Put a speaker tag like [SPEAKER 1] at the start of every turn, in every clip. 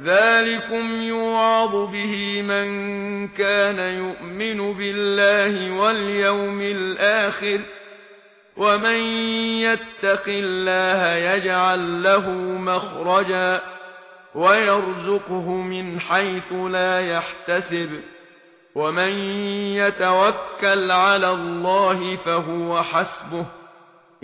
[SPEAKER 1] ذلكم يوعظ به من كان يؤمن بالله واليوم الآخر ومن يتق الله يجعل له مخرجا ويرزقه من حيث لا يحتسب ومن يتوكل على الله فهو حسبه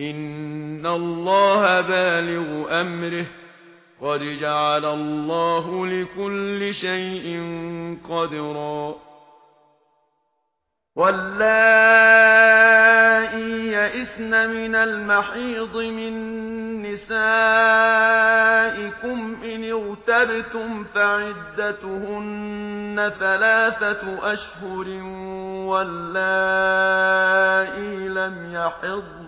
[SPEAKER 1] ان الله بالغ امره قد جعل الله لكل شيء قدرا واللائي يئسن من المحيض من نسائكم إن اغتبتم فعدتهن ثلاثة أشهر واللائي لم يحضن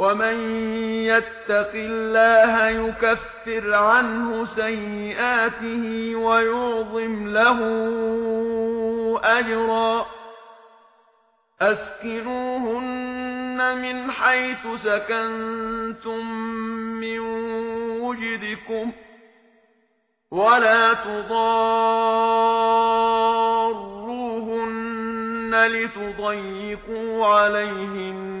[SPEAKER 1] ومن يتق الله يكفر عنه سيئاته ويعظم له أجرا أسكنوهن من حيث سكنتم من وجدكم ولا تضاروهن لتضيقوا عليهن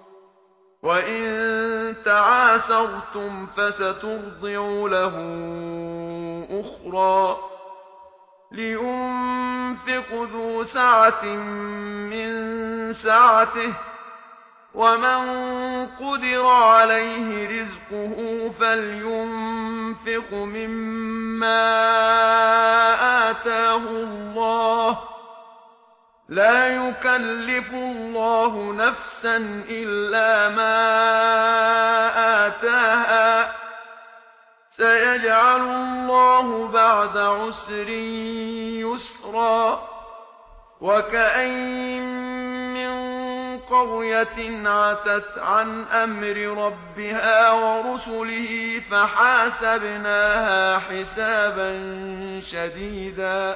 [SPEAKER 1] وَإِن تَعَاسَرْتُمْ فَسَتُرْضِعُ لَهُ أُخْرَى لِيُنْفِقْ ذُو سَعَةٍ مِنْ سَعَتِهِ وَمَنْ قُدِرَ عَلَيْهِ رِزْقُهُ فَلْيُنْفِقْ مِمَّا آتَاهُ اللَّهُ لا يكلف الله نفسا الا ما اتاها سيجعل الله بعد عسر يسرا وكاين من قريه عتت عن امر ربها ورسله فحاسبناها حسابا شديدا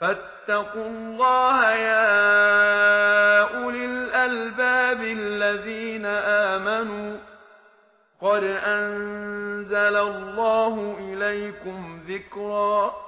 [SPEAKER 1] فاتقوا الله يا أولي الألباب الذين آمنوا قد أنزل الله إليكم ذكرًا